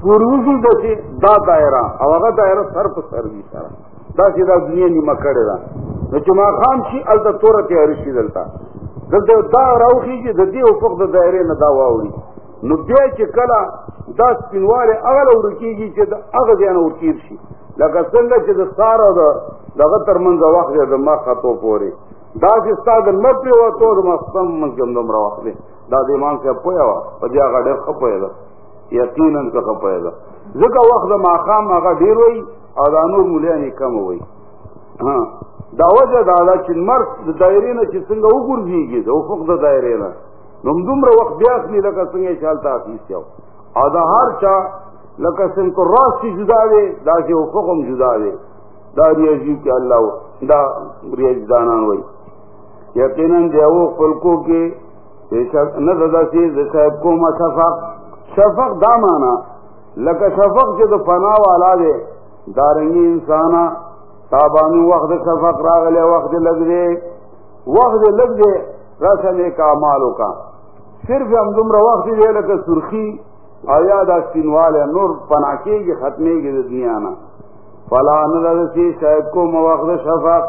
پوروزی دسی دا دائرہ۔ او هغه دائرہ سر په سر وی سره دا چې دا دنیا نیمه کړې ده نو چې ما خام شي الته توره تیاری شي دلته دلته دا راوخیږي د دې افق د دایرې نه دا جی، واوړي نو بیا چې کله دا سپینواله هغه ورکیږي جی چې د هغه ځای نه ورکیر شي لکه څنګه چې د سار او د دغه ترمنځ وخت دی جی، د ما خطو پورې دا چې ستا د نه پرېوتو د مستم منځ کې هم دومره دی دا د امام صاحب پوهه وه په دې هغه ډېر ښه یقینا څه پوهېده ځکه وخت د ماښام هغه ډېر وي او دا نور مولیانې کم وي ها، دا وجه دا ده چې مرګ د دایرې نه چې څنګه وګرځېږي د افق د دایرې نه. نو دومره وخت بیا اخلي لکه څنګه چې هلته اخیستی او. دا هر چا لکه څنګه راس چې جدا دی، دا چې افق هم جدا دی. دا ریاضي کې الله دا ریاض دانان وایي یقینا دی او خلکو کې نه ددا چې د صاحب کومه شفق شفق دا معنا لکه شفق چې د فنا والا دی. دارنګي انسانا تابانو وخت شفق راغله وخت لګ دی. وخت لګ دی راشنه کا مالو کا صرف هم دومره وخت دی لکه سرخی آیا دا سپینواله نور پناکیږي ختمېږي د دنیا نه. فلا نه لسی شاید کو مواخذ شفق.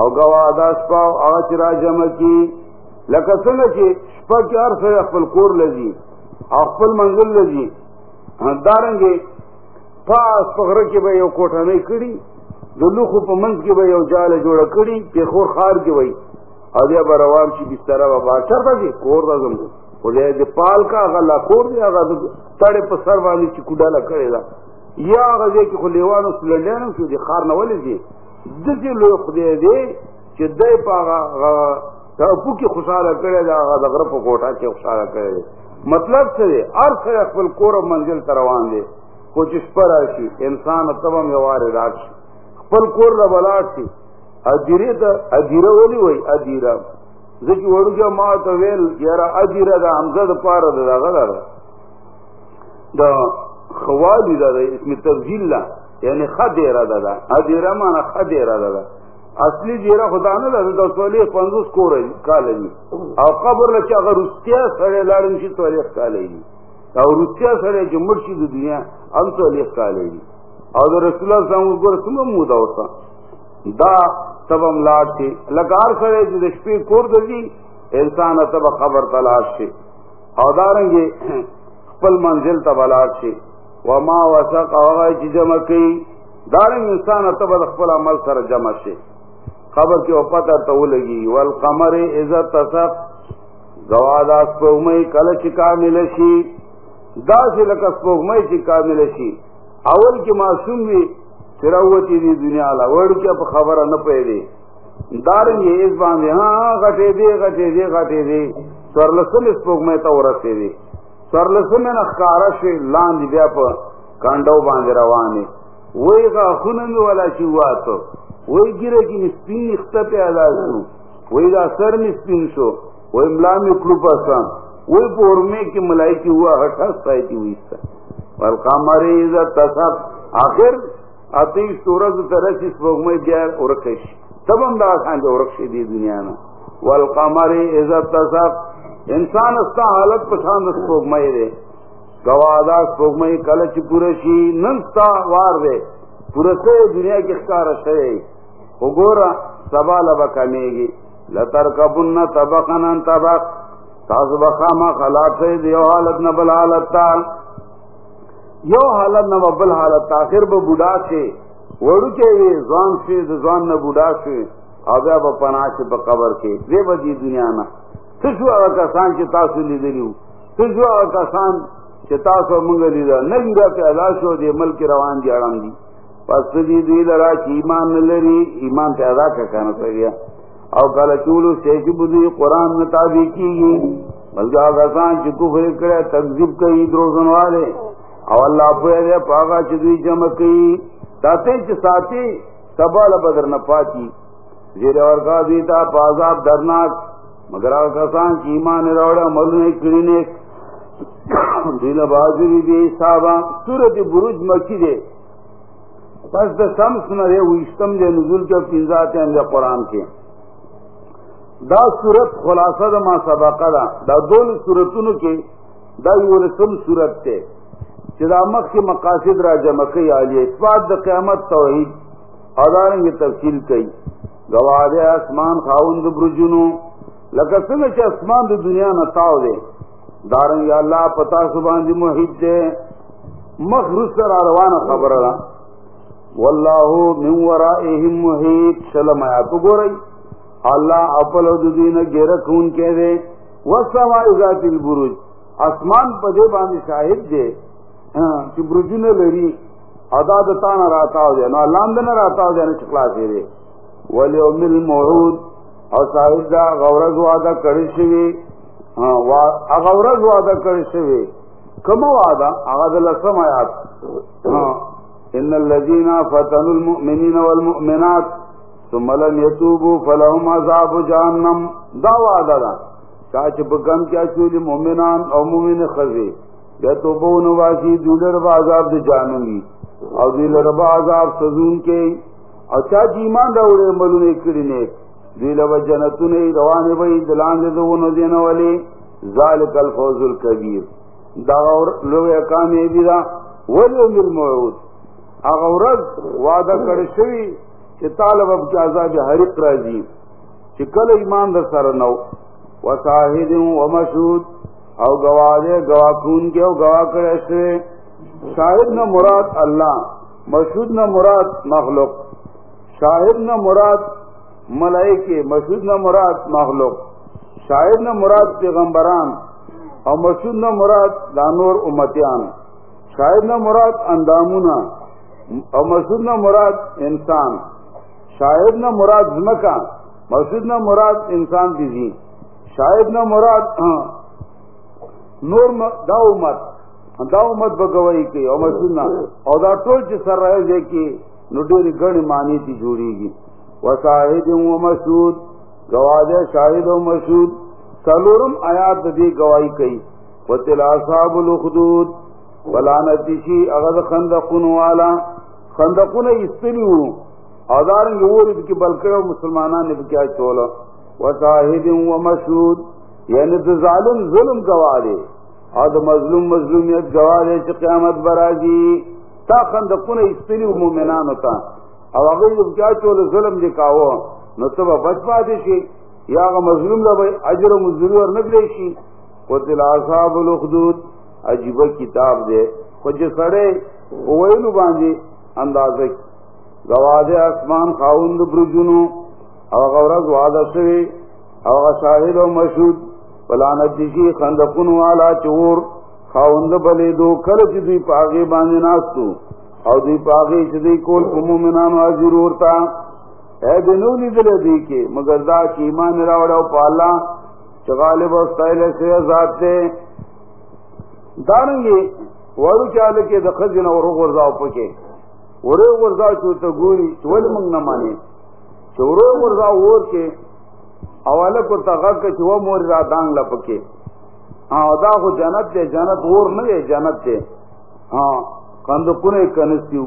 او گوا دا شپا او را جمع کی. لکه څنګه چې شپه کې هر څه خپل کور لذي او خپل منزل لذي ہاں، دارنګي پاس پغره کې به یو کوټه نه کړی د لوخو په منځ کې به یو جاله جوړه کړی په خار کې وای او بیا روان شي بستر به باچر ته جی، کور ته زمو پال کا غلا کور دی هغه تړې په سر باندې چې کوډاله کړی دا. یا هغه کې خو لیوانو سلندانو شو خار نه ولې دي لوی خدای دی چې دای په هغه ته پوکي خوشاله کړی دا هغه د غره په کوټه مطلب څه دی هر څه کور منزل ته روان دي خو چې سپر شي انسان تبم یو واره راشي خپل کور له بلاټ شي اجیره ته اجیره ولي وای اجیره ځکه ما ته ویل یاره اجیره د حمزه د پاره ده هغه ده دا۔ دا خوالی دا دا، اسم تبجیل لا یعنی خد خدیره دا دا۔ ادیره مانا خد خدیره دا دا۔ اصلی دیره خدا نه دا دا او قبر لچه اگر رستیا سره لارن شی سوالی کالی جی۔ او رستیا سره جمر شی دا دنیا ام سوالی کالی جی۔ او دا رسول اللہ صلی اللہ علیہ وسلم مودا ہوتا۔ دا تبم لاړ شي لګار سره جی، د شپې کور دی انسان تب خبر تلاش شي او دارنګي خپل منزل ته بلاړ شي وما وسق هغه چې جمع کوي دارنګ انسان تب خپل عمل سره جمع شي خبر کې او پته ته ولګي والقمر اذا تسق۔ غوادا سپومې کله چې کامل شي دا چې لکه سپومې چې کامل اول کې معصوم وي چراوتی دی دنیا لا۔ وړ کې په خبره نه پېږي دارنګ یې اس باندھے باندې ها غټې دی غټې دی غټې دی سرلسم سپوږمۍ ته ورسې دی سرلسم نه ښکارا شي لاندې بیا په کانډو باندې روانې وای غا خونن ولا شي واته وای ګیره کې سپین خطه پیدا شو وای دا سر می سپین شو وای ملا می کړو پاسان وای پورمه کې ملایکی ہوا هټه سایتی وېستا والقمر اذا تصب اخر اتی سورج طرح اس وقت بیا ورکش تب ہم دا آسان جو ورکش دی دنیا نا۔ والقمر اذا تصب انسان استا حالت پسند اس وقت دے۔ گوادا سپوږمۍ کله چې پوره شي نن وار دی پوره دنیا کې ښکارا شوی وګوره، سبا لبا کمیږي. لترکبن طبقا عن طبق. تاسو به خامہ خلاق شئ، د یو حالت نه بل حالت تا یو حالت نه بل حالت تا اخر به بوډا شي وړو کې وي، ځوان شي د ځوان نه بوډا شي او بیا به پناه شي په قبر کې. دې به دې دنیا نه. څه شو هغه کسان چې تاسو لیدلی څه شو هغه کسان چې تاسو مونږ لیدا نه لیدا په ادا شو دې ملک روان دي، اړم دي. پس دې دې لرا چې ایمان نه لري ایمان ته ادا کنه پریا او کله چولو چې بده قرآن مطابق کیږي بلکې هغه کسان چې کفر کرے کړي تکذیب کوي دروغنواله او الله په دې پاګه چې دوی جمع کوي تاسو چې ساتي سبال بدر نه زیر ورکا دوی ته پازاب درناک. مگر هغه کسان چې ایمان راوړل عمل نه کړی نه دیل بازوی دی صحابہ سورت بروج مکی دے. پس دا سمس نہ دے ویشتم دے نزول کے پنزات ہیں دے قرآن کے۔ دا سورت خلاصہ دا ما سبقہ دا۔ دا دول سورتونو کے دا یورسم سورت تے۔ چدامک کے مقاصد را جمع کئی آلیہ اثبات دا قیامت توحید اداریں گے تفصیل کئی۔ گواہ دے آسمان خاون دا برجنو۔ لکہ سنگا چا اسمان دا دنیا نتاو دے۔ داریں گے اللہ پتا سبحان دی محیط دے۔ مخرص سر آروان خبر را۔ واللہ من ورائہم محیط. سلم آیاتو گو رئی اللہ اپل و دین گیرکون کے دے. وسما ذات البروج. اسمان پدے باندې شاهد دے. ہاں، چې برجونه لري ادا د تانه راتاو دي نو لاندې نه راتاو دي نه چکلا شي دي وليوم الموعود. او صاحب دا غورز وعده کړی شوی. ها وا غورز وعده کړی شوی. کوم وعده هغه د لسم آیات. ہاں، ان الذين فتنوا المؤمنين والمؤمنات ثم لم يتوبوا فلهم عذاب جهنم. دا وعده چاچ بگم کیا چولی مومنان او مومن خزی یا تو بو دولر با عذاب دے جانوں گی او دولر با عذاب سزون کے او چاچ ایمان راوڑے ملونے کرنے دولر با جنتونے روانے بھئی دلان دے دونو دینا والے ذالک الفوز الكبیر دا غور لو اقامی بیدا ولیوم الموعود. اغورد وعدہ کرشوی چی طالب اب کی عذاب حرق راجی چی کل ایمان در سر نو وصاحد و مشہود او گواہ دے، گواہ کون کے، او گواہ کرے سے شاہد نہ مراد اللہ مشہود نہ مراد مخلوق. شاہد نہ مراد ملائکے مشہود نہ مراد مخلوق. شاہد نہ مراد پیغمبران اور مشہود نہ مراد دانور امتیان. شاہد نہ مراد اندامونا. اور مشہود نہ مراد انسان، شاہد نہ مراد زمکا مشہود نہ مراد انسان دیجیے شاید نہ مراد ہاں، نور دا امت دا امت بگوئی کی او مسلنا او دا ټول چې سر رہے دے کی نو ډېری ګڼ معنی تی جوړیږي وشاهد و مشهود گواہ شاهد و مشهود سلورم آیات دی گواہی کوي وتل اصحاب الخدود ولعنت شي اغه خندقون والا خندقون استلیو ادارن یورید کی بلکې مسلمانان نے کیا چولا۔ وشاہد و مشہود یعنی تو ظالم، ظلم گواہ دے اور مظلوم مظلومیت یعنی گواہ دے چھ قیامت برازی۔ تا خندقون استری و مومنان ہوتا۔ او اگر جب کیا چول ظلم جی دکھاو نو تو بچ پاتے شی۔ یا مظلوم دا بھائی عجر و مزدوری اور نکلے شی۔ قتل اصحاب الاخدود۔ عجیب کتاب دے۔ خود جی سڑے ویلو باندے۔ اندازہ گواہ دے اسمان خاوند برجنو او غورز وعده شوی او شاهد او مشهود فلانت دیشی خندقون والا چور، خاوند بلې دو کله چې دوی پاګې باندې ناستو او دوی پاګې چې دوی کول په مومنانو حاضر ورتا اے دنو لیدل دی کې مگر دا چې ایمان راوړ او پالا چې غالب او استایل سه ذات ته دارنګي ورو چاله کې د خزینه ورو ورځاو پکې ورو ورځاو چې ته ګوري ټول چورو ورځا ور کې اواله کو تاغه کې چې و مور را دان لپکې ها ہاں، دا خو جنت ته جنت ور نه دی جنت ته ها ہاں، کند کونه کنستیو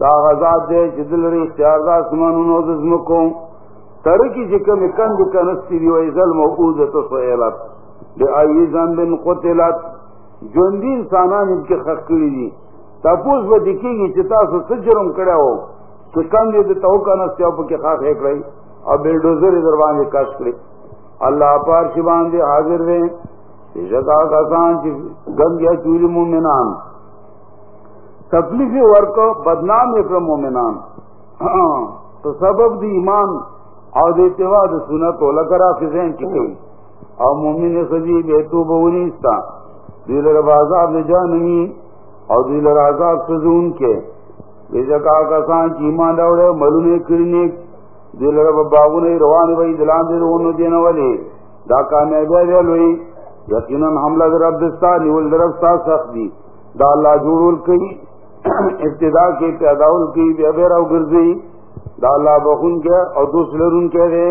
دا غزاد دې چې دلري اختیار دا اسمانونو د زمکو تر کی چې کند کنستی دی وای ظلم موعوده تو سویلات د ای ذنب قتلت. ژوندۍ انسانان کې خخ کړی دي تاسو به دکېږي چې تاسو څه جرم کړو چې کم دې ته او کنه چې په کې خاص کړی او بلډوزر در باندې کاش کړی الله پار شی باندې حاضر وې چې جگہ کسان چې ګنګیا چوری مومنان. تکلیف ورکو، بدنام پر مومنان. تو سبب دی ایمان او د اتباع د سنت ولا کرا فزین کی کوي. او مومن سجی به تو بونی استا دیلر بازار نه جاننی او دیلر عذاب سزون کې بیجکا کسان چې ایمان راوړل ملونه کړنی دلر باغونه روان وي دلان دې ونه دین ولي دا کامیابی دی لوی یقینا حمله در رب دستا، نیول در رب سخت دی۔ دا الله جوړول کوي ابتدا کې پیداول کوي بیا بیا راو ګرځي دا الله بخون کې او دوس لرون کې دی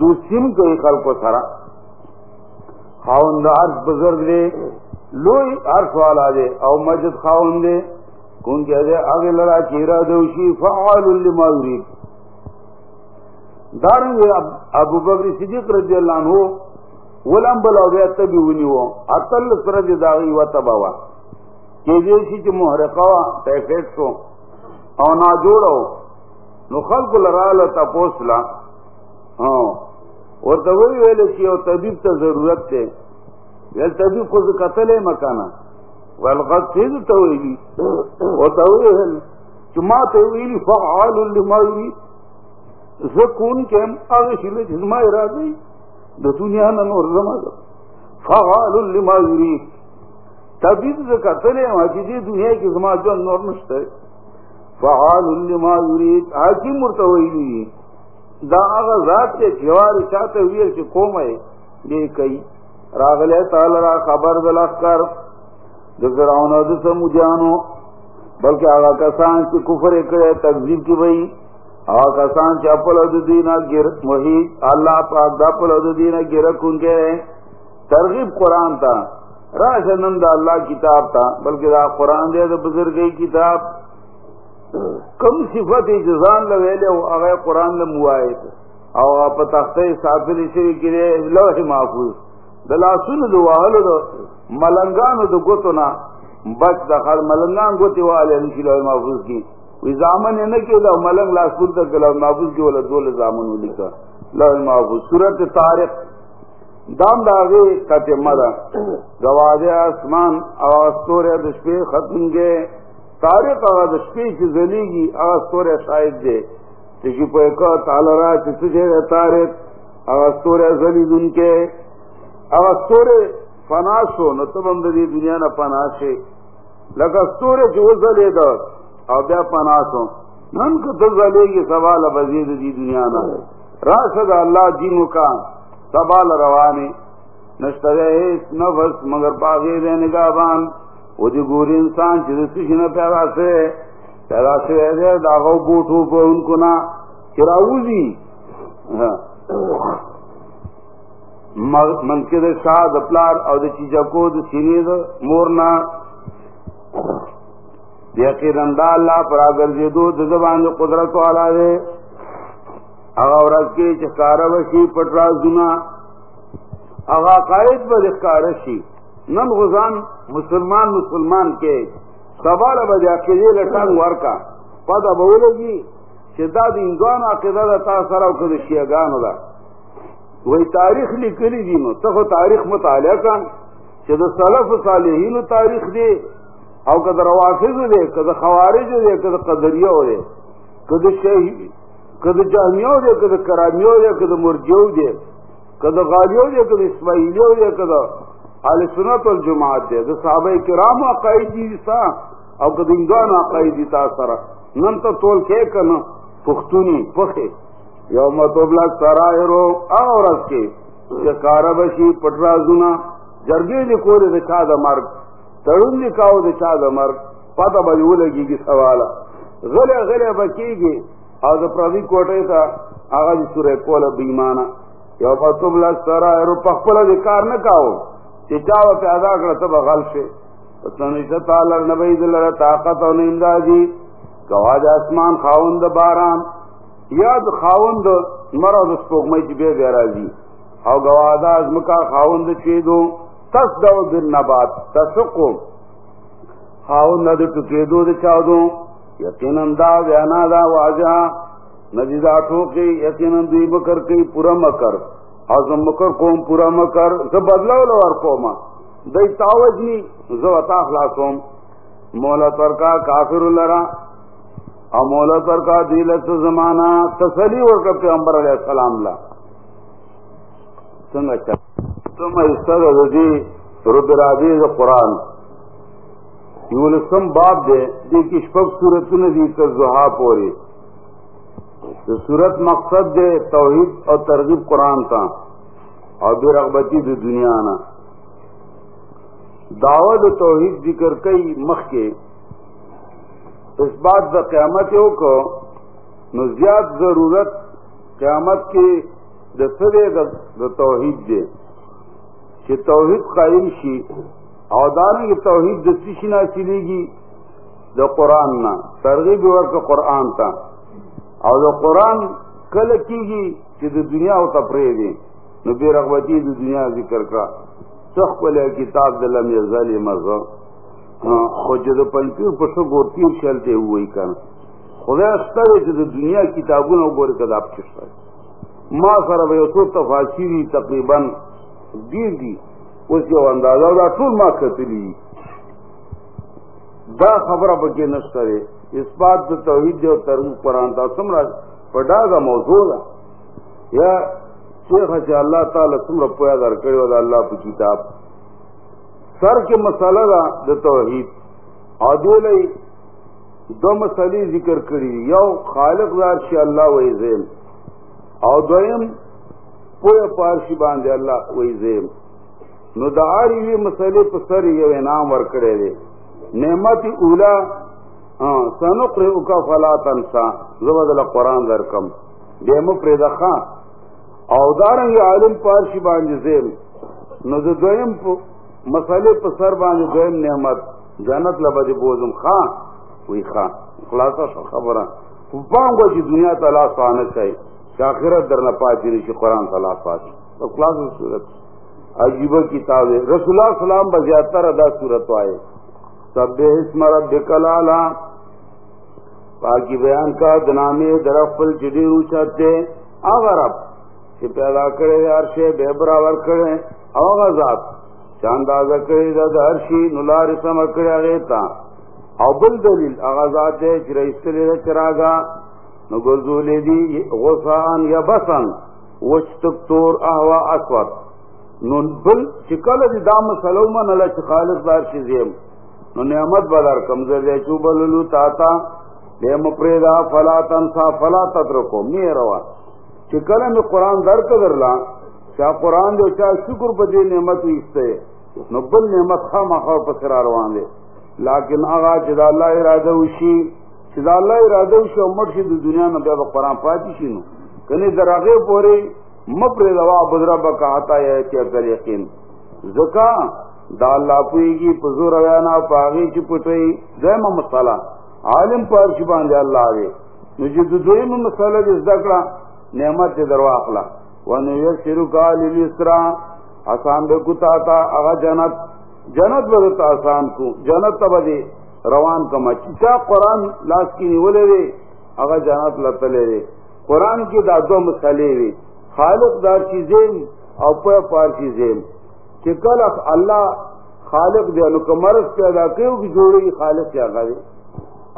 دوسیم کوي خلق سره خاوند عرض بزرگ دے۔ دی لوی عرض والا دی او مجد خاوند دی کون کہہ دے آگے لڑا چیرا دوشی فعال لما یرید. دارنگ ابو بکر صدیق رضی اللہ عنہ ولم بلا بیا تبی ونی و. اتل سرج داغی و تباوا. کہ دیشی کی محرقہ ٹیفیکس ہو اور نہ جوڑو نو خلق لرال تپوسلا ہاں اور تو وہی ویلے کی اور طبیب تو ضرورت تھے ویل طبیب خود قتل مکانا. والغد سید تو ویلی اور چما تو فعال لما یرید. زکون کے ہم آگے جزما ارادی. دو دنیا نور زما فعال لما یرید. طبیب سے قتل ہے وہاں دنیا کی زما جو نور نشتے فعال لما یرید. حاکم مرتویلی دا آغا ذات کے جوار چاہتے ہوئے کہ قوم ہے. یہ کئی. راغلے تعالی را خبر دلخ کر دکر آنا دسا مجانو بلکہ آغا کسان کی کفر کرے تقزیب کی بھئی آغا کسان کی اپل ادو دینا گر محید اللہ پاک دا اپل ادو دینا گرک ان کے رہے ترغیب قرآن تا. راش نند اللہ کتاب تا. بلکہ دا قرآن دے دا بزرگی کتاب. کم صفت جزان لویلے ہو اگر قرآن لموائے او په تختې ساتلې شوی کړي لوح محفوظ. د لاسونو د وهلو د ملنګانو د ګوتو نه بچ د خل ملنګان ګوتې واله نشي محفوظ کی وی زامن نه کې د ملنګ لاس پر د محفوظ کې ولا دول زامن ولیکا لوح محفوظ. سورۃ طارق. دام داغه کته مدا گواذ اسمان او استوره د شپې ختم گئے تاریخ هغه د شپې چې زلیږي هغه شاید دی. چې په کا تعالی را چې تاریخ هغه ستوره زلیدون کې هغه ستوره فناسو نو ته هم د دې دنیا نه پناشه لکه ستوره چې وزلې ده او بیا پناسو نن که ته زلیږي سوال بزید دې دنیا نه راشد الله دینو جی کا سوال روانه نشته هیڅ نفس، مگر پاغې دې نگاهبان وہ جو گوری انسان جس نے پیدا سے پیدا سے ایسے داغو بوٹو کو ان کو نہ چراؤزی منکد شاہ دپلار اور چیزا کو سینے مورنا یقین اندا اللہ پر اگر جے دو زبان جو قدرت والا ہے اغا ورځ کې چې کاروشي پټرا زنا اغا قائد به ښکارشي نن غزان مسلمان مسلمان کے. سوال بجا کے یہ لٹنگ ور کا پتا بولے گی شدا دینگان عقیدہ دا تا سرا کد شیعگان دا. وہی تاریخ لکلی دی نو. تخو تاریخ مطالعہ کن. چې د سلف صالحین تاریخ دی. او که د روافض دی خوارج دی که د قدریه دی که د شیعی که د جهمیو دی که د کرامیو دی که د مرجو دی که د غالیو دی که د اسماعیلیو دی که سنت والجماعت دی د صحابه کرام عقاید دي تا او که د انګان عقاید دي تا سره نن ته ټول کې کنه پښتوني پخې یوم تبلا سرایرو هغه ورځ کې چې کاربشي پټرازونه، جرګې دي کولې د چا د مرګ، تړون دي کاو د چا د مرګ، پته به ولګيږي سواله. غلې غلې بکیږي او د پردي کوټې ته هغه د سورې کوله بېمانه یوم تبلا سرایرو په خپل د کار نه کاو چې چا و پیدا کړ ته بغل شي پتنه تعالی نبی دل طاقت او امدادي. گواج اسمان، خاوند باران. یاد خاوند مراد سپوږمۍ چې به بیا راځي. او گوادا ازمکا خاوند چې دو تصدو بالنبات، تسقو. خاوند د ټکېدو د چاودو یقینا دا وینا دا واجه نجدا ټوکی یقینا دوی بکر کوي پورا مکر. او مکر کوم پورا مکر. زه بدلاو لور کوما دای تاوجنی زه وتا خلاصوم. مولا ترکا کافر لرا. او مولا ترکا دیلت زمانہ تسلی اور ورکا پیغمبر علیہ السلام لا۔ څنګه چا تم ایستاد دی جی، رب راضی قرآن۔ یول سم باب دے، دی کی شپږ سورتونه دي تر پوری۔ د صورت مقصد دے، توحید او ترغیب قرآن تا۔ او بے رغبتی د دنیا نا۔ دعوت توحید ذکر کئی، مخ کے۔ اس بات د قیامت یو کو، نو زیات ضرورت قیامت کی دا د سره د توحید دے۔ چې توحید قائم شي او دانه توحید د سشي نه چلیږي د قران نه ترغیب ورکړه قران ته او د قران کله کیږي چې د دنیا او تفریح دي نو بے رغبتی د دنیا ذکر کا۔ څخ په کتاب د لم یزال مزه ہاں پنچیر پسو گورتی چلتے ہوئی کر خدا استر ہے جو دنیا کتابوں نے گور کداب چستا ہے ماں سر بھائی تو تفاصیلی تقریباً دیر دی، اس جو اندازہ دا ٹول ماں کتلی دا خبر بکے نشترے اس بات جو توحید جو ترغیب قرآن تھا سمرا پڑا کا موضوع دا۔ یا شیخ ہے اللہ تعالی سمرا پویا در کرے ودا اللہ کی کتاب سر کے مسئلہ دا دا توحید. عدول دو مسئلے ذکر کری. یو خالق دار شی اللہ وی زیم او دویم پویا پارشی باندے اللہ وی زیم نو دا آری وی مسئلے پر سر یو انعام ورکڑے دے. نعمت اولا سنق کا فلا تنسا. زبد قرآن در کم. دیم پرید خان. او دارنگ عالم پارشی باندې زیم نو د دویم مسئلے په سر باندې دویم نعمت، جنت لبا لبد بوزم خان، وی خان، خلاصہ شو خبره پانګو چې جی دنیا ته لا سانه کوي چې آخرت در نه پاتې قرآن ته لا تو خلاصو صورت۔ عجیبه کتاب ہے۔ رسول اللہ سلام بزیاتر ادا صورت آئے۔ سب اسم ربک لالا پاکی بیان کا دنامی درخت پل چڑی اوچاتے آغا رب، چی پیدا کرے ہر شے بے برابر کرے۔ آغا ذات چاندازہ کرے دا ہر شی نلار سم کرے غیتا او بل دلیل آغا ذات دے چی رئیستلی چراغا. نگرزولی دی غصان یا بسن. وچتک تور احوا اسود. نو بل چکل دی دام سلومن اللہ چی خالق دار شی زیم. نو نعمت بدر کمزر دے چوبلو تا تا دے مپریدا فلا تنسا فلا تترکو. می روا. چکل میں قرآن در قدر لا. چا قرآن دے چا شکر بدے نعمت ویستے. نو بل نعمت خام خواہ پسرا روان دے لیکن آغا چدا اللہ ارادہ وشی چدا اللہ ارادہ وشی امر شی دو دنیا میں بے قرآن پاتی شی نو. کنی در آغے پوری مپریدا وا بدرہ بکا آتا ہے چا کر یقین. زکا دا اللہ پوئی گی پزور ویانا پاگی چی پتوئی دویم مسئلہ. عالم پر شبان دے اللہ آگے نجد جی دویم مسئلہ جس دکڑا نعمت دے درواقلا ونویر شروع لیلی آسان بے کتا تا اگا جنت. جنت بدتا آسان کو. جنت تا بدے روان کما. چیچا قرآن لاس کی نیولے دے اگا جنت لطلے دے. قرآن کی دا دو مسئلے دے. خالق دار چیزیں او پہ پار چیزیں کہ کل اللہ خالق دے نو کمرس پیدا کیو کی جوڑی خالق کیا کرے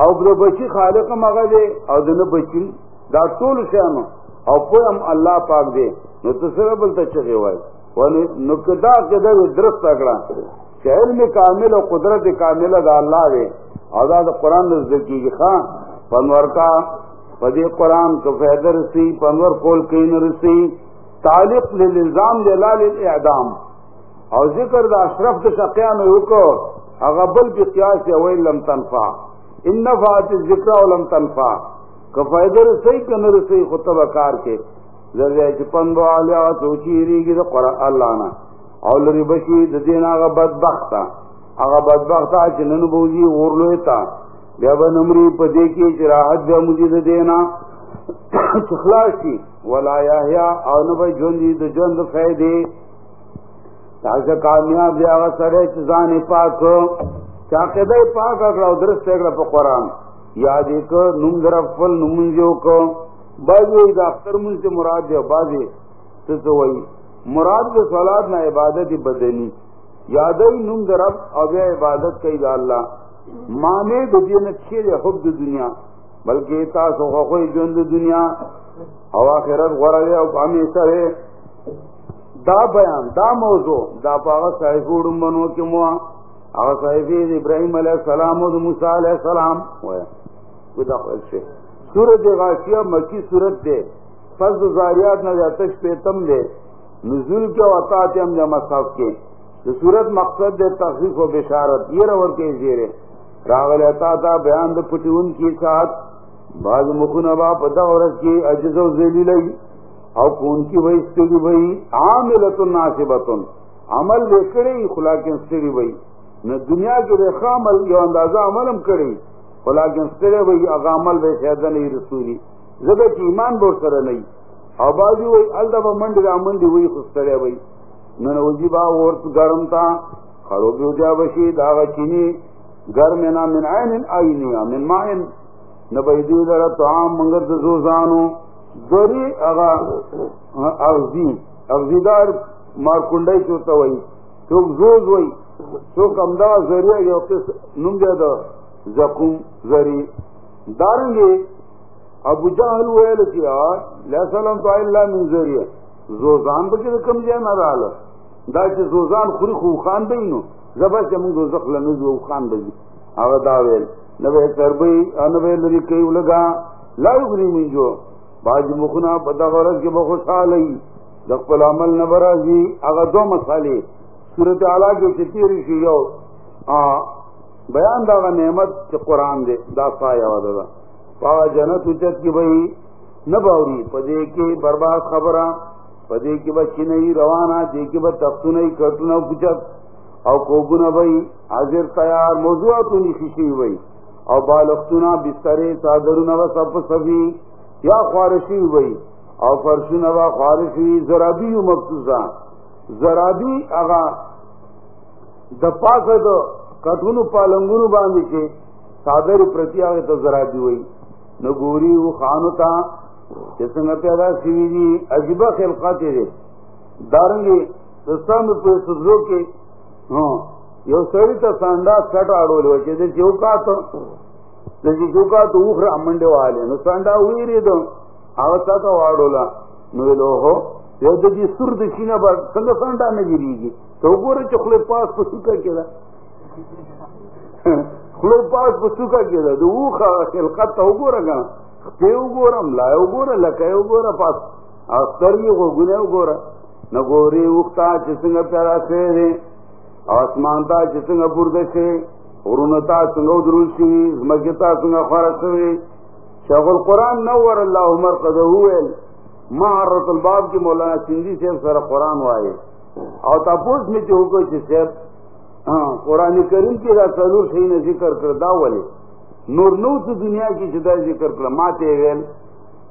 او دو بچی خالق مگا دے، او دن بچی. دا طول شانو او پوی ہم اللہ پاک دے نو تصر بلتا چگے وائی ونی نو کدا درست اگڑا کہ علم کامل و قدرت کامل دا اللہ دے او دا دا قرآن نزد کی گی خان پنور کا پدی قرآن کو فیدر سی پنور کول کین رسی. تعلق للزام جلال الاعدام. او ذکر دا اشرف دا شقیان وکو اغا بل کی قیاس یا وی لم تنفع. ان نفعت ذکر او لم تنفع. کفایدر سی کنر سی خطب کار کے۔ ذریعہ چپن با سوچی ریگی دا قرآن اللہ نا۔ او دا دین بدبختا بدبختا چنن بیا با نمری پا دیکی چراحت بیا مجی دا دینا۔ چخلاشی ولا یاہیا او دا فیدی کامیاب دی هغه سره پاک۔ چا پاک کړه او درست کړه په یاد یک نوم در خپل نوم جو کو باجی دا اختر مون سے مراد دی باجی څه وای مراد د صلات نه عبادت بدنی. یادای نوم در او بیا عبادت کوي دا الله معنی د دې نه چې حب د دنیا. بلکې تاسو خو خو ژوند د دنیا. او آخرت غره او همیشه دا بیان، دا موضوع. دا پاغا صحیف صحیفو ڈنبنو کی موا آغا صحیفی ابراہیم علیہ السلام و موسیٰ علیہ السلام. ہویا دا خوال شے غاشیہ مکی سورت دے۔ فضل زاریات نہ جاتش پیتم دے۔ نزول کے وطاعت ہم جمع صاحب کے۔ جو سورت مقصد دے تخصیف و بشارت۔ یہ رور کے زیرے راغل عطا بیان دے پٹیون کی ساتھ بعض مخنبا پتہ عورت کی عجز و ذیلی لئی او کون کی وہی استری وہی؟ عاملت الناسبت عمل دے کرے خلا کے استری وہی۔ نہ دنیا کے ریخا عمل جو اندازہ عمل ہم کرے۔ خلا کے استرے وہی اگا بے شہد نہیں رسولی۔ زبے کی ایمان بور سر نہیں۔ او بازی وہی الدبا منڈ را منڈی وہی خسترے وہی۔ نہ وجی با اور گرم تھا کھڑو بھی جا بشی داغا چینی۔ گھر میں من عین آئی نہیں من مائن نہ بہدی در تو عام منگر زوزانو۔ دوری اغا اغزی اغزیدار مارکنڈائی چوتا وئی چوک زوز وئی چوک امدا ذریعہ یو قس نم دے دا زکم ذری دارنگے ابو جہل ویل کیا لہ سلام تو اللہ من ذریعہ زوزان بکی کم جائے نہ رہا دا چې زوزان خوري خو خان دی نو زبر چې موږ دوزخ لنه زو خان دی هغه دا ویل. نو به تربي ان به لري کوي ولګا لا یغنی من جو. باج مخنا پتا غرض کې به خوشاله ای د خپل عمل نه برازي هغه دو مسالې سورت اعلی کې چې تیری شي یو. بیان دا نعمت چې قران دی دا سایه ودا دا. پاوا جنت اوچت کی بھئی نہ باوری، پدے کې برباد خبره پدے کی بچی نہیں روانہ دے کی بس تختو نہیں کٹنا پچت او کوبنا بھائی حاضر تیار موضوعات نہیں خوشی ہوئی او بالختو بالختنا بسترے چادر نوا سب سبھی یا خوارشی ہوئی او فرش نوا خوارشی، زرابی ہوں زرابی اگا دپا سے تو کٹون پالنگون باندھ کے چادر پرتی آگے تو زرابی ہوئی نہ گوری وہ خان تھا څنګه پیدا شوی دي عجیبه خلقات دي دارنګي رستان په سدرو کې، ها، یو سړی ته ساندا سټ اړول و چې د چوکات د چوکات اوخره امنډه والے. نو ساندا ویری دو، هغه تا واړولا. نو له هو یو د دې سر د شینه بر، څنګه ساندا نه ګریږي ته وګوره چې خپل پاس په سکه کې ده خپل پاس په سکه کې ده د اوخه خلقت ته وګوره کنه گورم لائے گورا لکے گورا پاس اختر کی کو گنے گورا نہ گوری اختا چسنگ پیارا سے آسمان تا چسنگ برد سے ارونتا سنگ دروشی مجتا سنگ خارس شیخ القرآن نور اللہ عمر قدر مہارت الباب کی مولانا سندھی سے سر قرآن وائے۔ اور تپوس میں جو کوئی صاحب ہاں ہاں، قرآن کریم کی ضرور صحیح نے ذکر کر دا والے نور نو تو دنیا کی جدا ذکر کر ماتے ویل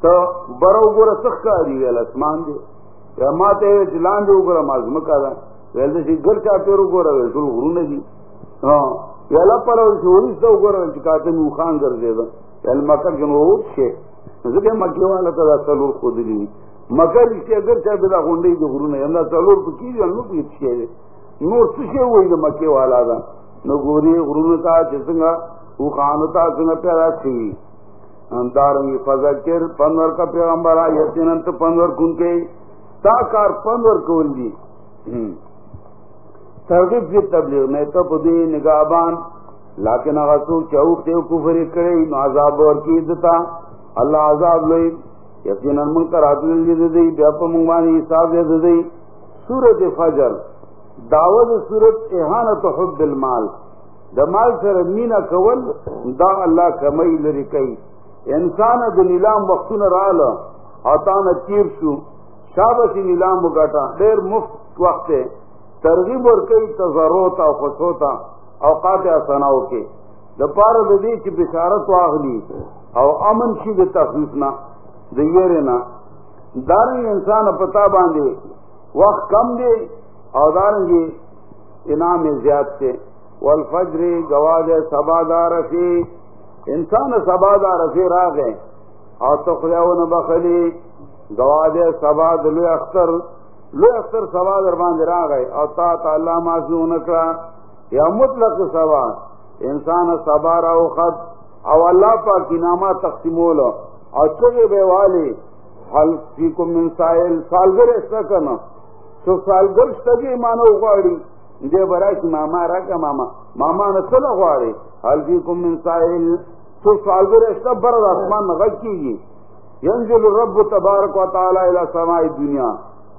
تو برو گورا سخکاری ویل، اسمان دے. یا ماتے ویل جلان دے گورا مازم کارا ویل دے سی گھر چاہتے رو گورا ویل سلو غرون دی ہاں ویلا پر ویل سی ہوئی سو گورا ویل چکاتے نو خان کر دے دا ویل مکر جنو اوٹ شے ذکر مکی والا تا سلور خود دی مکر اس کے اگر چاہتے دا غنڈی دی غرون ہے اندہ سلور کو کی جو انو کی اچھے دے نور سشے ہوئی دا مکی والا دا۔ نو گوری غرون تا چسنگا وہ خانتا سنگ پیدا تھی۔ دارنگی فذکر پنور کا پیغمبر یقیناً تو پنور کن کے۔ ساکار پنور کون دی۔ ترغیب کی تبلیغ میں تو پدی نگاہبان لیکن اغسو چوک تیو کفر کرے، نو عذاب اور کی دتا۔ اللہ عذاب لئی۔ یقیناً منکر عدل دی دی بیاپا منگوانی حساب دی دی۔ سورت فجر۔ دعوت سورت احانت حب المال. دمال سر مینا کول دا اللہ کمئی لری کئی انسان د نیلام وختونه رااله اتان تیر شو. شابه نیلام وګټا ډیر مفت وخت ترغیب ور کوي تزروت او خصوتا اوقات اسناو کې. د پاره د دې چې بشارت واغلی او امن شي د تخفیف نه، د یېره نه. دارنګ انسان پتا باندې وخت کم دی. او دارنګ انعام زیات ته والفجر گواز سبادار فی۔ انسان سبادار فی راغ اور تو تخریاون بخلی گواز سباد لو اختر لو اختر سبا دربان را گئے اور تا اللہ معصوم نکرا یا مطلق سبا۔ انسان سبا رو خط۔ او اللہ پاک کی نامہ تقسیمول اور چگے بے والی۔ حل فی کو من سائل۔ سالگر ایسا کرنا۔ تو سالگر سگے مانو اگاڑی دے برا کی ماما را کا ماما. ماما نے سل اخوارے ہلکی کم من ساحل تو سالگر سب برد آسمان غد کی گی. ینزل رب تبارک و تعالی الى سماء دنیا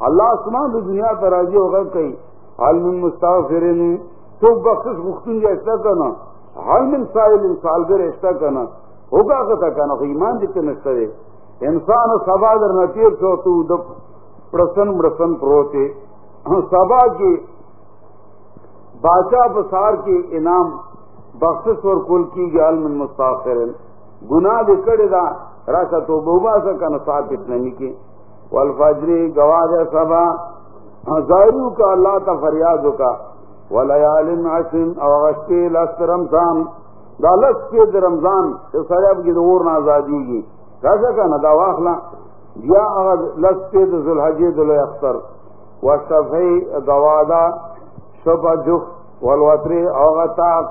اللہ آسمان دی دنیا پر راضی ہوگا کئی. حال من مستغفرین تو بخشش مختن جیسا کرنا حال من سائل سالگر ایسا کرنا ہوگا کتا کنا. ایمان دیتے نشترے. انسان سبا در نتیر سو تو دب پرسن مرسن پروتے ہاں، سبا کی بادشاہ بسار کے انعام بخش اور کل کی گال من مستاخر گناہ بکڑے دا راشا تو بوبا سا کا نصاب اتنے کی والفجری گواہ سبا۔ ہاں، ظاہری کا اللہ تا فریاد کا۔ ولیال عشر او غشپی لست رمضان۔ دا لست رمضان سرب کی دور نازادی گی۔ کیسا کہنا دا واخلا۔ بیا اگر لست دل اختر و وشفی گوادا شبہ جخ والوتری او غتاق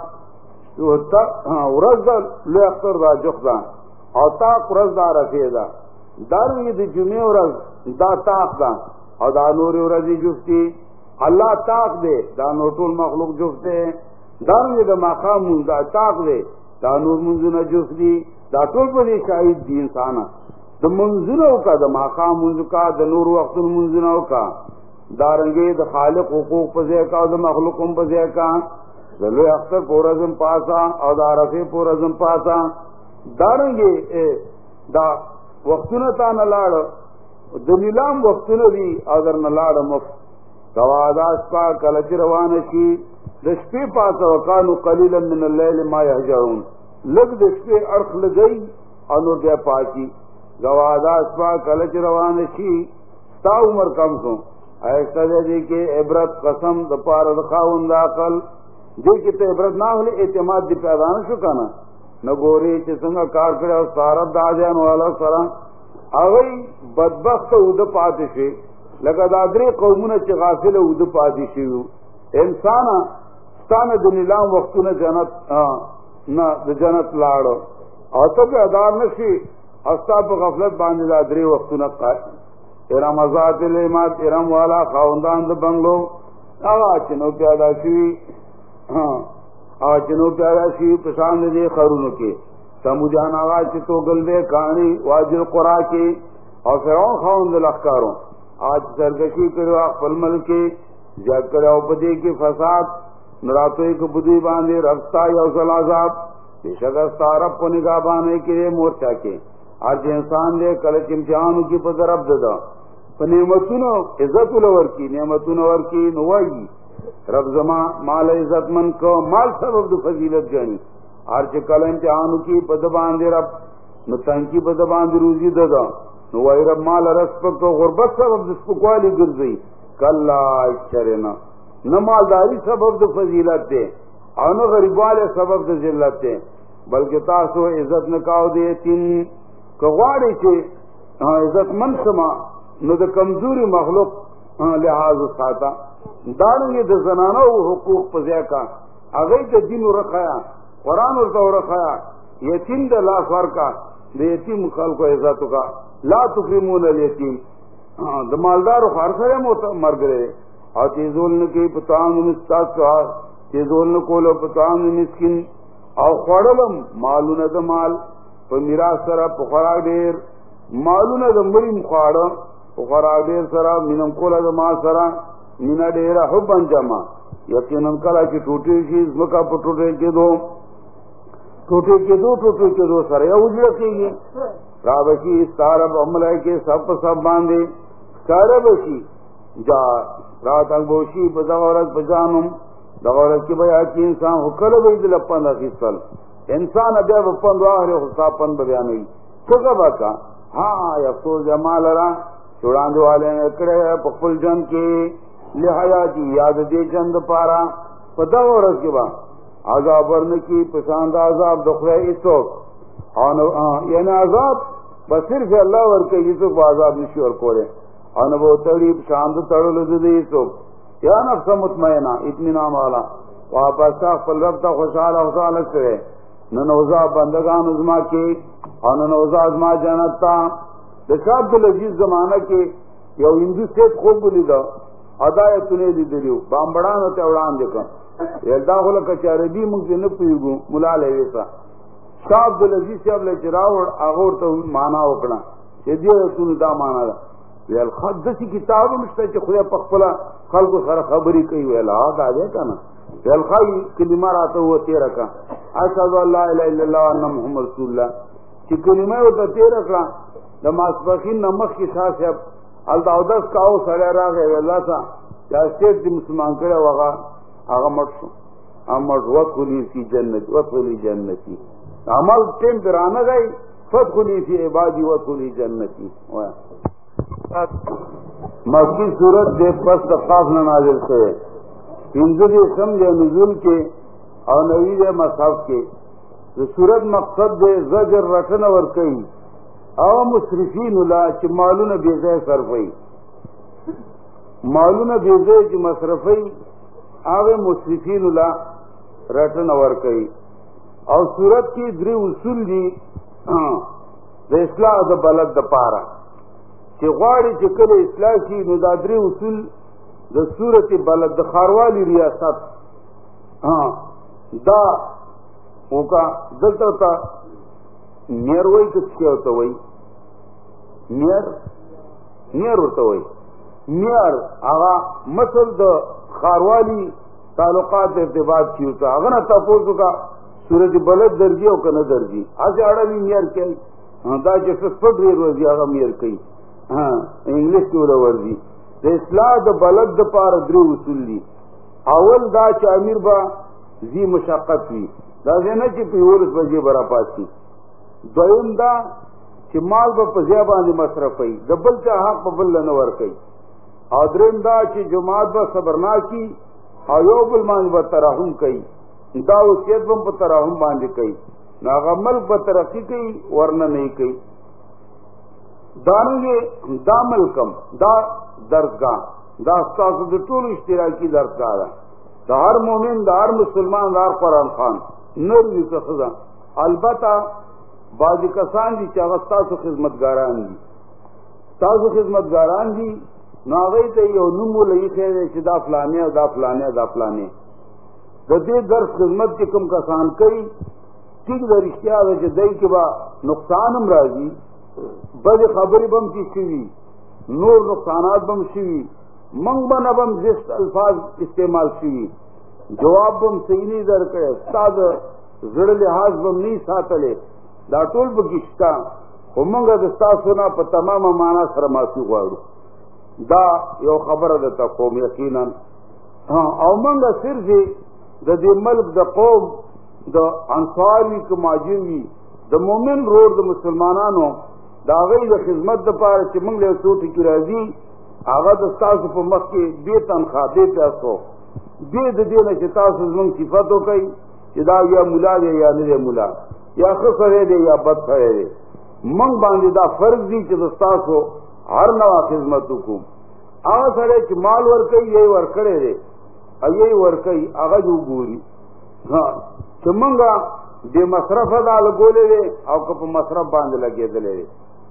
ورز ہاں، دا لو اختر دا جخ دا او تاق ورز دا رفی دا داروی دا جمعی ورز دا تاق دا، او دا نوری ورزی جفتی۔ اللہ تاک دے، دا نوٹول مخلوق جفت دے دار دا مقام دا تاک دے، دا نور منزنا جفت دا ٹول پہ شاہد دی انسانا دا منزنوں کا دا مقام منز کا دا نور وقت منزنوں کا. دارنگے دا خالق حقوق پزے کا دا مخلوق پزے کا. دا لوی اختر پور ازم پاسا اور دا رفی پور پاسا. دارنگے دا وقتنا تا نلاڑ دا نیلام وقتنا دی اگر نلاڑ مفت گواداس پا کلچ روان کی دشپی پاس وکانو قلیلا من اللیل ما یحجعون لگ دشپی ارخ لگئی انو دیا پاکی گواداس پا کلچ روان کی ستا عمر کم سو۔ ایسا دے دی کہ عبرت قسم دا پار دخاون دا قل دی کہ تے عبرت نہ ہولی اعتماد دی پیدا نہ شکا نا نگوری چی سنگا کار کرے اور سارت دا جان والا سرا۔ اگئی بدبخت او دا پاتی شی۔ لکه دا درې قومونه چې غافل او د پاتې شي انسان ستانه د نیلام وختونه جنت نه د جنت لاړ او ته به ادار نشي استا په غفلت باندې دا درې وختونه قائم ارم ازاد الایمات ارم والا خاوندان د بنگلو. هغه چې نو پیدا شي ها چې نو پیدا شي په شان دي خرونو کې سمجھان آغا چې تو گلبے کہانی واجر قرا کې او فرعون خاوند لخکاروں آج سرگشی کرو پل مل کے. جگ کرو پدی کے فساد. نراتو کو بدی باندھے رفتہ یا عذاب بے شکستہ رب کو نگاہ بانے کے لیے مورچا کے. آج انسان دے کل چمچان کی پتہ رب ددا نعمتوں عزت الور کی نعمت الور کی نوائی رب زما مال عزت من کو، مال سبب دو فضیلت جانی آج کل امتحان کی پد باندھے رب۔ نتن کی پد باندھ روزی ددا نو وای رب مال رسپک تو غربت سبب د سپکوالی ګرځي کلا چرنا نہ مالداری سبب د فضیلت دے۔ او نہ غریبواله سبب د ذلت دے۔ بلکہ تاسو عزت نہ کاو دے تین۔ کغواړي چې عزت من سما نو د کمزوري مخلوق لحاظ ساته دانو د زنانو حقوق په ځای کا هغه د دین ورخایا قران ورته ورخایا یتیم د لاس ورکا د یتیم خلکو عزت کا لا تکریمون الیتیم. د مالدار خار سره مو مر گئے او تیزول کی پتان مستاس کا تیزول نه کولو پتان مسکین. او خړلم مالونه د مال. په میراث سره، په خورا ډیر مالونه د مړي مخاړه په خورا ډیر سره، مینم کوله د مال سره. مینا ډیر حب انجما یقینا کله چې ټوټي شي زمکا په ټوټي کې دو ټوټي کې دو ټوټي کې دو سره یو ځل کېږي. رابشی ستارب عملہ کے سب سب باندھے ساربشی جا رات انگوشی بدغورت بجانم دغورت کی بیا کی انسان حکل بھئی دل اپن رخیصل انسان ابیا بپن دعا ہے خصاپن بیا نہیں چکا بکا ہاں افسوس جمال را چڑاند والے نے کڑے پپل جن کے لہیا کی یاد دے چند پارا. بدغورت کے بعد عذاب ورن کی پسند عذاب دخلے اس یعنی عذاب بس صرف اللہ ور کے یوسف آزاد نشی اور کورے. ان وہ تڑی شاند تڑل دے یوسف یا نفس مطمئنہ اطمینان والا واپس پل رب تا خوشحال خوشحال کرے. نوزا بندگان ازما کے اور نوزا ازما جنت تا. دشاب العزیز زمانہ کے یو ہندو سیٹ خوب بلی دا ادائے تنے دی دلیو بامبڑان تے اڑان دیکھا. یلدا خلا کچارے دی منگ سے نپیگو ملا لے ویسا شاہ عبد العزیز صاحب له چراوړ هغه ته معنا وکړه. چې دې ته دا معنا ده. ویل خدسی کتاب مشته چې خدای په خپل خلکو سره خبرې کوي. ویل ها دا دې کنه. راته و تیر کا۔ اشهد ان لا اله الا الله وان محمد رسول الله چې کلمه و ته تیر کړه د ماسپخین نمخ کې شاه صاحب ال داودس کاو سره راغی الله تا چې ستې مسلمان کړه وغه هغه مړ شو۔ امر وقلی فی جنت وقلی جنتی۔ عمل ٹیم پرانا گئی فت خلی تھی عبادی و خلی جنتی۔ مکی صورت دے پس قاف نہ نازل سے ہندو سمجھے نزول کے اور نوید مصحف کے۔ جو صورت مقصد دے زجر رٹن اور کئی۔ او مصرفین اللہ چ معلوم بیزے صرفئی معلوم بیزے چ مصرفئی آوے مصرفین اللہ رٹن اور کئی۔ اور صورت کی دری اصول دی د اصلاح د بلد د پارا۔ چې غواړي چې کله اصلاح شي نو دا درې اصول د صورت بلد د خاروالی ریاست. ها دا اوکا، دلتا تا نیر وای کس کیا ہوتا وای نیر؟ نیر ہوتا وای نیر آغا مسل دا خاروالی تعلقات ارتباط کی ہوتا. آغا نا تپوزو کا سورج بلد درجی او کنه درجی. آسے اڑا بھی نیر کئی. ہاں، دا چې سپټ ری ورځي هغه میر کوي ها ہاں، انګلیش کې ولا ورځي اصلاح د بلد د پاره درو اصول دي. اول دا چې امیر با زی مشقت وي. دا نه چې په ورس بجې برا پاسي دویم دا چې مال به په ځای باندې مصرف وي. د بل چا حق په بل نه ور کوي او دریم دا چې جماعت به صبرناکي او یو بل باندې به ترحم کوي. دا وصیت هم په ترحم باندې کوي. ناغه ملک په ترقی کوي، ورنه نه کوي. دانګه دا ملکم، دا درسگاہ دا تاسو د ټول اشتراکی درسگاہ ده د هر مؤمن د هر مسلمان د هر قرآن خان۔ نور دي څه البته بعض کسان دي چې هغه تاسو خدمتګاران دي. تاسو خدمتګاران دي، نو هغه ته یو نوم ولې خیر چې دا فلانه او دا فلانه دا فلانه د دې درس خدمت کې کوم کسان کوي؟ ٹھیک دا رشتہ ہے کہ دئی کے بعد نقصان ہم راضی بد خبری بم کی شوی نور نقصانات بم شوی منگ بن بم جس الفاظ استعمال شوی جواب بم صحیح نہیں در کرے استاد زڑ لحاظ بم نہیں ساتلے۔ دا ټول بگشتا ومنګ د تاسو نه په تمامه معنا سره ماسي غواړو دا یو خبره ده ته قوم یقینا۔ ہاں، او منګه صرف د دې ملک د قوم د انصاری که ماجوي د مومن رور د مسلمانانو دا خدمت د پاره چې موږ له سوټ کی راځي، هغه د تاسو په مخ کې دې تنخواه، دې تاسو دې د دې نه چې تاسو زموږ صفات وکړي چې دا یا مولا دی یا نه مولا. یا خسره دی یا بد سره دی. موږ باندې دا فرض دی چې تاسو هر نوا خدمت وکړو هغه سره چې مال ور کوي یې ور کړی دی ایې جو ګوري ها، چې مونږه د مصرف دا لګولې دي او که په مصرف باندې لګېدلې دي.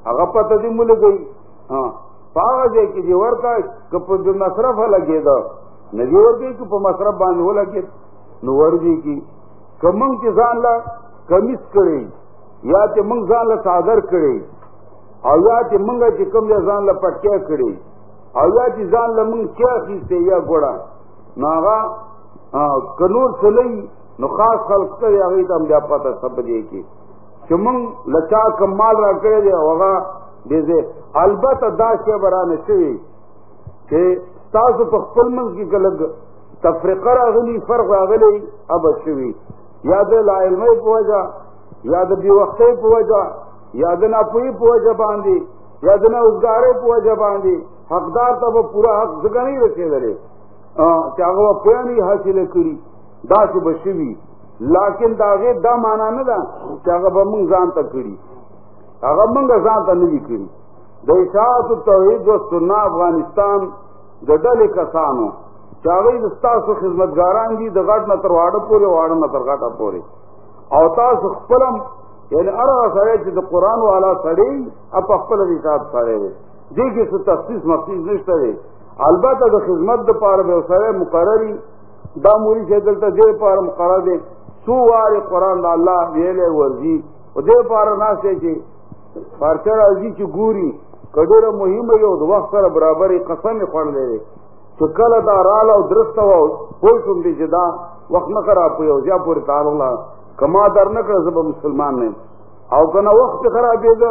هغه پته دې مولې گئی ها. پاغه دې کې دی ورکا که د مصرف لګېدا نه دی ورته چې په مصرف باندې ولګېد. نو ورږي کی کوم چې ځان لا کمیس کړي، یا چې مونږ ځان لا صادر کړي، او یا چې مونږ چې کوم ځان لا پټکې کړي، او یا چې ځان لا مونږ چې اخیسته یا ګوړه. نو هغه کنور سلی نو خاص خلق کړي هغه ته بیا پته سب دی کی چې مونږ لچا کمال را کړی دی هغه دې البته دا شی برانه شي چې تاسو په خپل منځ کې کلګ تفریقه راغلی، فرق راغلی اب شوی. یا د لا علمي په وجه، یا د بي وختي په وجه، یا د نه پوي په وجه باندې، یا د نه اوسګارې په وجه باندې. حقدار ته پورا حق څنګه نه رسیدلې چې هغه په نه حاصل کړی دا چې بشوي لیکن دا غیر دا معنا نه ده چې هغه به مونږ ځان ته کړی هغه مونږ ځان ته نه کړی د اشاعت توحید او سنت افغانستان د ډلې کسانو. چې هغه د تاسو خدمتګاران دي، د غټ نه تر واړه پورې، واړه نه تر او تاسو خپلم یعنی هغه سره چې د قران والا سړی اپ خپل حساب سره دی. دې کې څه تخصیص مخصوص نشته دی. البته د خدمت د پاره به سره مقرري دا موری چې دلته دې مقرر دي تو واری قرآن دا اللہ ویلے ورزی و دے پارا ناسے چی پارچر ازی چی گوری. کدور مهم یو د وخت سره برابر قسم خوړلې دي چې کله دا رااله او درسته وو پوه شوم دي چې دا وخت نه خراب یو ځا پورې تعالی کما در نه کړ مسلمان نه او کنه وخت خرابې ده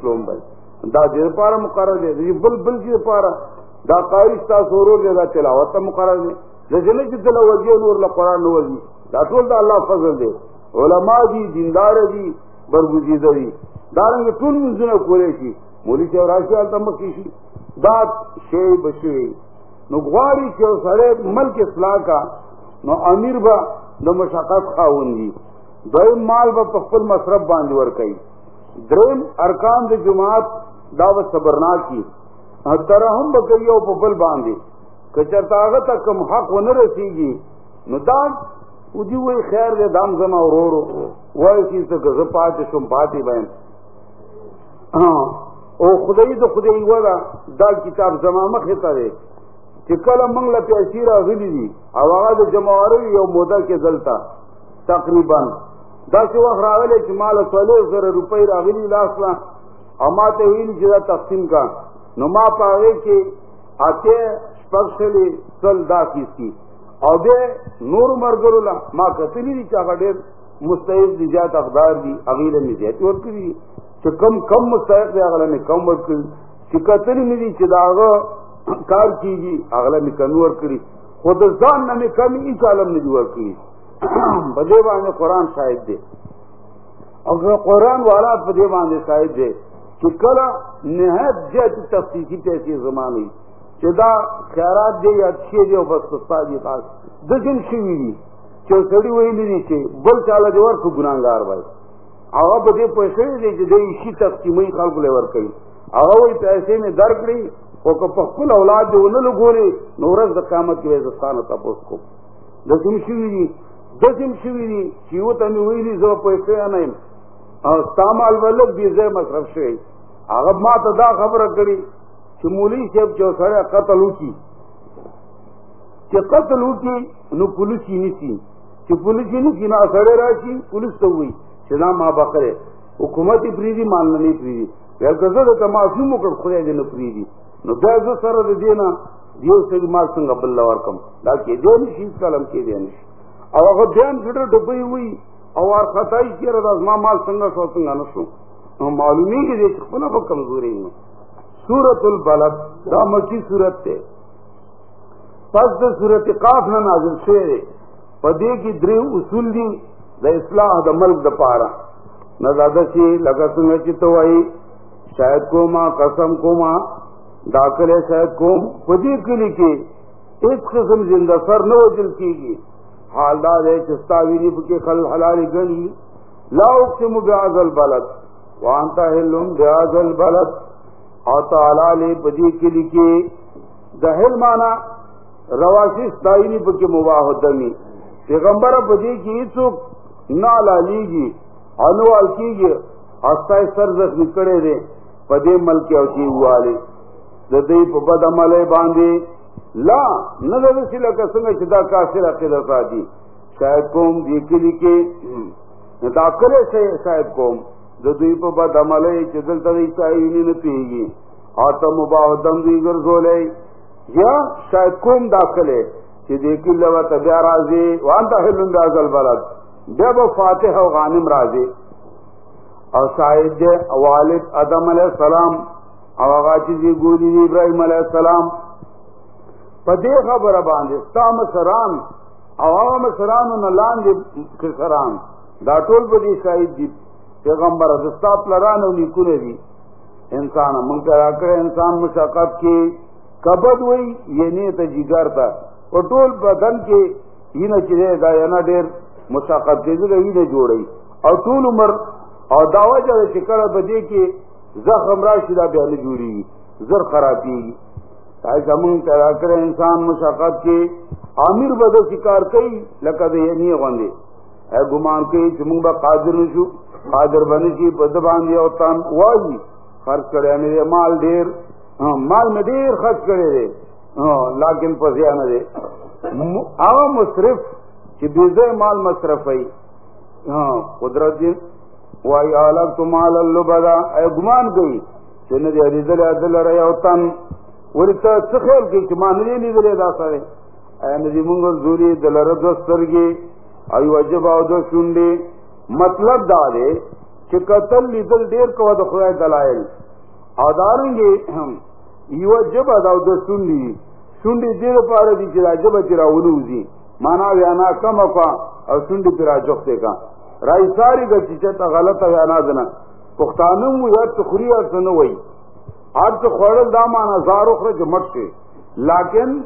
سلوم بل دا دې لپاره مقرر دي بل بل دې لپاره دا قاری تاسو ورو دا تلاوت مقرر دي لجنه چې دل وځي نور له قران نو دا ټول د الله فضل دی علما دي دیندار دي برګوزیده دي دا رنګ ټول منځونه کولای شي مولوی چې راشي تل مکه شي دا شی بشوي نو غواړي چې سره ملک اصلاح کا. نو امیر با د مشقت خاوندي دویم مال به په خپل مصرف باندې ور کوي دریم ارکان د جماعت دعوت صبرناک کی. ترحم به کوي او په بل کچرتا هغه ته کوم حق ونه رسیږي نو دا وجي وي خیر دې دام زما ورورو وای چې څه غزه پاتې شم پاتې باندې ہاں، او خدای د خدای ودا، دا کتاب زما مخه ته دی چې کله موږ له پیسې راغلي دي او هغه د جمعواري یو موده کې دلته تقریباً۔ دا چې وخت راغلی چې مال څلور زره روپۍ راغلي لاس لا او ما ته ویلي چې تقسیم کا۔ نو ما په هغې کې اته سل دا کیسي او بیا نور مرګرو لا ما کتلی دي چې هغه ډېر مستحق دي زیات اقدار دي هغې له مې زیاتې ورکړي چې کم کم مستحق دی هغه مې کم ورکړي چې کتلی مې دي چې د هغه کار کیږي هغه مې کمی ورکړي خو د ځان نه کمی هېڅ عالم نه دي ورکړي په دې قرآن شاهد دی او قرآن والا په دې باندې شاهد دی چې کله نهایت زیات تفصیلي پیسې زمانه چې دا خیرات دی یا شی دی او بس سستا دي خاص د شوی دي چې سړی ویلی دي چې بل چاله دی ورکو ګناګار وای هغه په دې پیسې دی چې دوی شي تقسیمي خلکو له ور کوي هغه وی پیسې می درکړي او که په خپل اولاد دی ونه لګوري نو ورځ د قیامت کې وځستانه تاسو کو۔ د جن شوی دي د جن شوی دي چې وته می ویلی زه پیسې نه یم او استعمال ولګ دي زه مصرف شوی۔ هغه ما ته دا خبره کړي چې مولی صاحب چې سره قتل وکي چې قتل وکي نو پولیس یې نیسي چې پولیس یې نیسي نو سره راشي پولیس ته وایي چې دا ما بقره حکومت یې پریدي مان نه پریدي ورته زه ته معصوم وکړ خدای دې نه پریدي نو بیا زه سره د دې نه دیو سړي مال څنګه بل ورکم. دا کې دې نشي کلم کې دې نشي او هغه بیان ډېر ډبې وي او ور خدای چې راز ما مال څنګه شو څنګه نه معلومی کې دې خپل په کمزوري نه سورت البلد، دا مکی سورت تے۔ پس دا سورت قاف نہ نازل شوئے پدے کی درے اصول دی، دا اصلاح دا ملک دا پارا۔ نہ زیادہ چی، لگا سنگا چی تو آئی، شاید کو ماں قسم کو ماں داخل ہے شاید کو پدے کے لیے اس قسم زندہ سر نہ وجل کی گی۔ حال دار ہے چستاوی نہیں بکے خل حلالی گنی لا اقسم بیاض البلد۔ وانتا ہلم بیاض البلد۔ اور تعالی نے بدی کے لیے دہل مانا رواشی ستائنی پکے مباح دمی۔ پیغمبر بدی کی چک نہ لالی گی انوال کی گی ہستا سر زخمی کڑے دے پدے مل کے اوچی ہوا لے ددئی بد عمل باندھے لا نہ سی لگا سنگ چدا کافر عقیدہ ساتھی شاید قوم دی کے لیے داخلے سے شاید قوم۔ دوی په بد عملۍ چې دلته د عیسایي نه پیږي او ته مباح دم دوی ګرځولې یا شاید کوم داخله چې دې لوا ته بیا راځي وان ته هلون راځل بلد. بیا فاتح او غانم راځي او شاید دې والد ادم علیہ السلام، او هغه چې ګوري دی ابراهيم علیہ السلام. په دې خبره باندې ستام سران او هغه سرانو نه لاندې سران دا ټول په دې شاهد دي جی پیغمبر دستا پلرانو لیکونه دي انسان مونږ را کړ انسان مشقت کې کبد وای یعنی ته جګر تا. او ټول بدن کې ینه چې دا نه ډېر مشقت دې دې نه جوړي او ټول عمر او داوا چې کړه بده کې زخم راشي دا بیا نه جوړي زر خرابي تای زمون ترا کړ انسان مشقت کې امیر بده شکار کوي لکه دې نه غوندي اے ګمان کوي چې موږ به قادر نشو، قادر بنی کی بد باندې او تان خرچ کړي مې مال ډیر ہاں، مال مې ډیر خرچ کړي دي ہاں، لیکن پسیا نه دي او مصرف چې دې مال مصرف وي ہاں، قدرت دې وای الګ تو مال اللبدا اي ګمان کوي چې نه دې دې له دل را یو تن۔ ورته څه خیال کوي چې مان دې نه دې دا سره اي نه دې مونږ زوري دلره دوسترګي وجب او دو شونډي مطلب دا دی چې قتل لیدل ډیر کوه د خدای دلایل او دارنګي یو جب دا د سنډي سنډي دې لپاره دي چې راجب چې راولوزي معنا ویانا کم کا ہاں، او سنډي پر راجوخته کا۔ راي ساری د چې ته غلطه ویانا ده پښتانه مو یا تخري ارسنه وای هر څه خوړل دا معنا زارو خره جمټ شي لیکن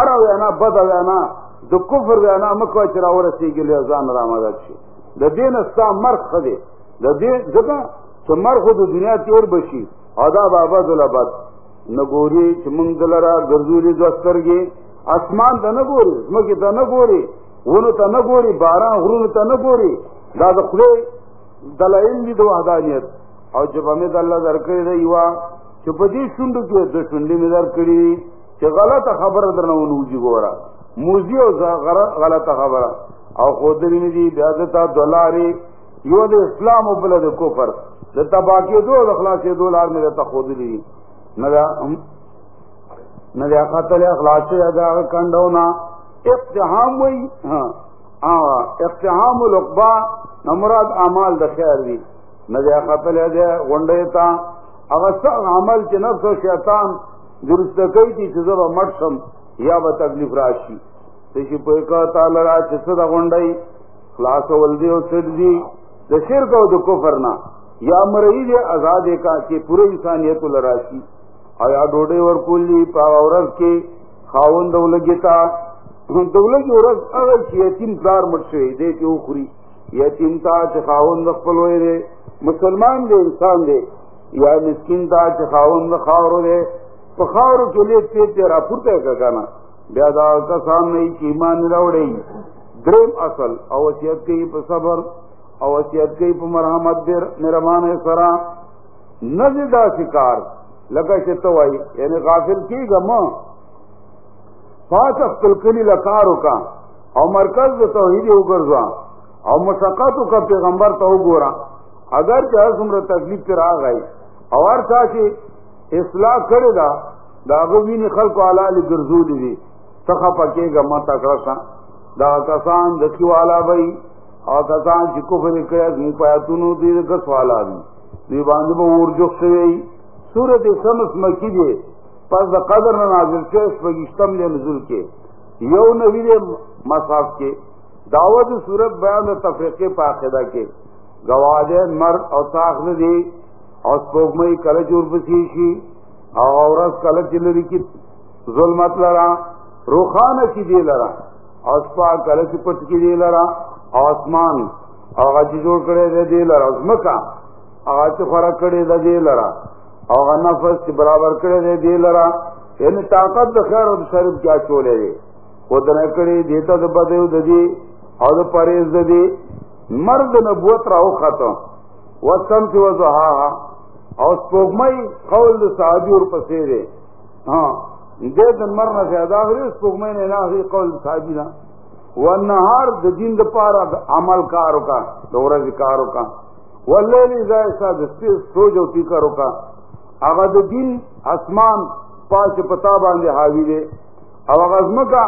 ارا وینا بد وینا د کفر وینا مکو چې راورسېږي له ځان را مدد شي. د دین استا مرخ خدي د دې ځکه چې مرخ د دنیا تیر بشي ادا بابا دلبد نګوري چې مونږ دلرا ګرځولې دوسترګي اسمان ته نه ګوري زمکه ته نه ګوري، ونو ته نه باران غرونو ته نه ګوري. دا د خدای دلایل دي د وحدانیت. او چې په مې د الله درکړي دی یوا چې په دې شوندو کې د شونډې مې درکړي چې غلطه خبره درنه ونوځي ګوره. موزي او غلطه خبره. او خودري نه دي بیا د یو د اسلام او بل د کفر. د تباکې دو د اخلاصې دولار مې د تخودري نه دا نه قتل اخلاص دا کندونا اقتحام وی ہاں اقتحام القبا نمراد اعمال د خیر دی. نه دا قتل دا غونډه تا هغه عمل چې نفس او شیطان درست کوي چې زه مړ شم. یا به تکلیف راشي چې په کا تعالی را چې څه د غونډي خلاص ول دی او څه دی، د شرک او د کفر نه یا مرئی دې آزاد کا چې پوره انسانیت لراشي آیا ډوډۍ ورکولې په اورز کې خاوند ولګیتا دولت ورځ هغه چې یتیم کار مړ شوی دی چې وخوري یتیم تا چې خاوند خپل وې مسلمان دی انسان دی یا مسکین تا چې خاوند خاورو دی په خاورو کې لې چې را پورته کانا بیا دا کسان نه ایمان راوړي دریم اصل، او وصیت کوي صبر، او وصیت کوي مرحمت ډیر مهربانه سره. نه شکار لکه چې ته یعنی غافل کیږه ما پاس خپل کلی لکارو کا او مرکز د توحید وګرځوا او مشقاتو کا پیغمبر ته وګورا اگر چې څومره تکلیف پر راغی، او هر چا اصلاح کړی دا دا غوینه خلکو علاله ګرځولې دي. څخه پکېګه ما تکړه دا کسان د کیوالا وای او کسان چې کفر کړی دي پیاتونو دې د سوالا دي. دی باندې به ورجو شوی سورۃ شمس مکی دی پس د قدر نه نازل کے شوی پګشتم له نزول کې. یو نبی دې مصاف کې. دعوت صورت بیان د تفریقه په عقیده کې. گواجه مر او تاخذ دي او سپوږمۍ کله او ظلمت لرا روخانه کې دی لرا او سپا کله چې پټ دی لرا اسمان هغه چې دی لرا ازمکا هغه چې خورا کړي دی لرا او نفس چې برابر کړي دی لرا یعنی طاقت د خیر او شر کیا چولې دی خود نه کړي دیته د بده دی او د پرېز د دی۔ مرد نبوت راو خطو وسم چې وزها او سپوږمۍ قول د صحابي ور پسې دی. ها، دې د مر نه زیاده غري سپوږمۍ نه نه هي قول صحابي نه. والنهار د دین د پاره د عمل کارو کا د ورځې کارو کا واللیل اذا اسد سوج او فکر کا هغه د دین اسمان پاس پتا باندې حاوی دی. او هغه ځمکه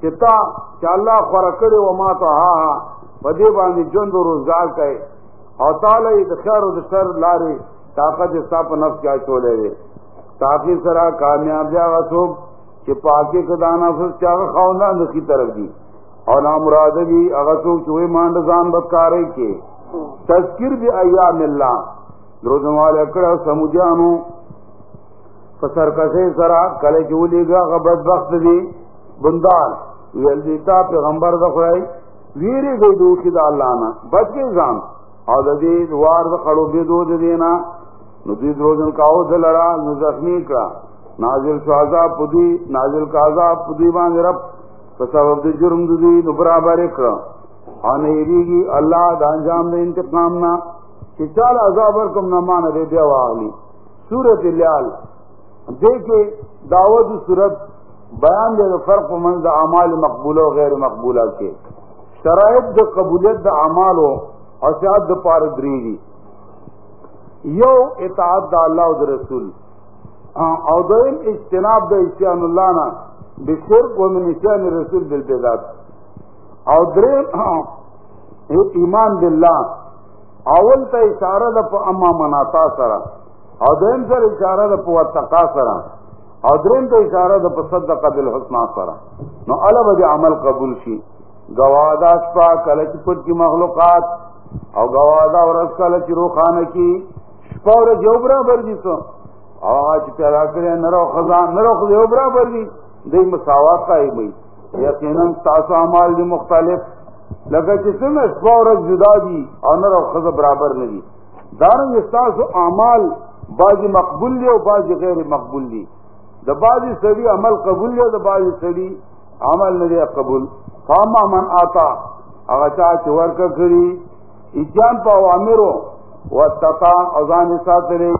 چې تا، چې الله خورا کړی و ما ته ها ها، په دې باندې ژوند او روزګار کوي. او تعالی د خیر او شر لارې طاقت یې صاحب نفس کې چولې دی تاکي سره کامیاب دی هغه څوک چې پاکي کدانا فس چا خاوندان د طرف دی۔ او نام ہاں مراد دی جی، هغه څوک چې وې مانډ ځان بدکارې تذکر بی ایام الله دروځماله کړه سمجانو پسر کسے سرا کله چې ولېګا غبد وخت دی۔ بندال، ویل دی پیغمبر د خدای، ویری دی دوی د الله نه بچ کې ځان او د دې وار د خړو دو د دینا، نو دې دروځن کاو دلرا نو زخمی کړه نازل شو عذاب پدی نازل کا عذاب پدی باندې رب، په سبب د جرم دوی نو برابر کرا۔ کړه ان ایریږي الله د انجام د انتقام نه چې چال عذاب ورکم نه مان دې بیا واغلی۔ سورۃ الليل دیکھے دعوت صورت بیان دے فرق من دا اعمال مقبولہ و غیر مقبولہ کے۔ شرائط د قبولیت د اعمال او سیاد د پار دریږي یو اطاعت د الله او د رسول. او دویم اجتناب د اسیان الله نه بشرک و من اسیان رسول بالبدعات او دریم ایمان بالله اول ته اشاره ده په اما مناتا سره او دیم سره اشاره ده په وتقا سره او دریم ته اشاره ده په صدقه بالحسنا سره نو الله به عمل قبول شي گوادا شپا کله چې کی مخلوقات. او گوادا ورځ کله چې روخانه کی شپا ور جو برابر دي سو۔ او آج پیدا کرے، نرو خزان، نرو خزے برابر بھی دی مساوات کا ہی بھائی یقیناً تاسو اعمال دی مختلف۔ لگا کسی میں سورج جدا دی اور نرو خز برابر نہیں دارنگ استاسو اعمال بعض مقبول دی اور بعض غیر مقبول دی۔ دا بعض سڑی عمل قبول دی دا بعض سڑی عمل نہیں قبول۔ فاما من آتا اگر چاہ چور کا کری اجام پا عامرو و تقام اوزان ساتھ رہے